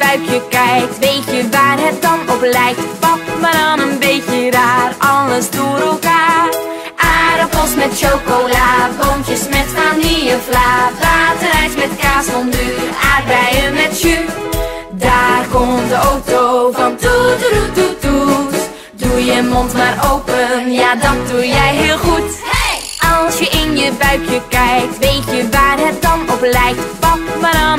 buikje kijkt, weet je waar het dan op lijkt? Pap, maar dan een beetje raar, alles door elkaar. Aardappels met chocola, boontjes met vanillevla, waterijs met kaas fondue, aardbeien met jus. Daar komt de auto van toet toet toet. Doe je mond maar open, ja dat doe jij heel goed. Als je in je buikje kijkt, weet je waar het dan op lijkt. Pap, maar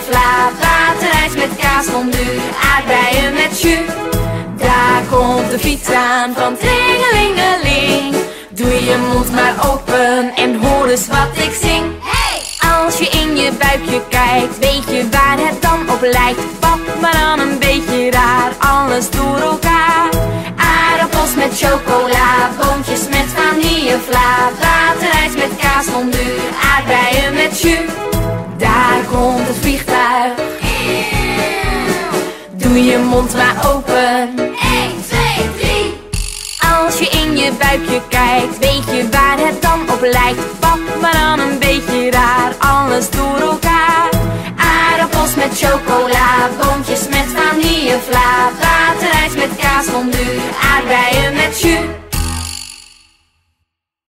vanillevla, waterijs met kaas fondue, aardbeien met jus. Daar komt de fiets aan van Tringelingeling. Doe je mond maar open en hoor eens wat ik zing. Als je in je buikje kijkt, weet je waar het dan op lijkt. Pap, maar dan een beetje raar, alles door elkaar. Aardappels met chocola, boontjes met vanillevla, waterijs met kaas fondue, aardbeien met jus. Mond maar open. 1, 2, 3. Als je in je buikje kijkt, weet je waar het dan op lijkt. Pap, maar dan een beetje raar, alles door elkaar. Aardappels met chocola, boontjes met vanillevla, waterijs met kaas fondue, aardbeien met jus.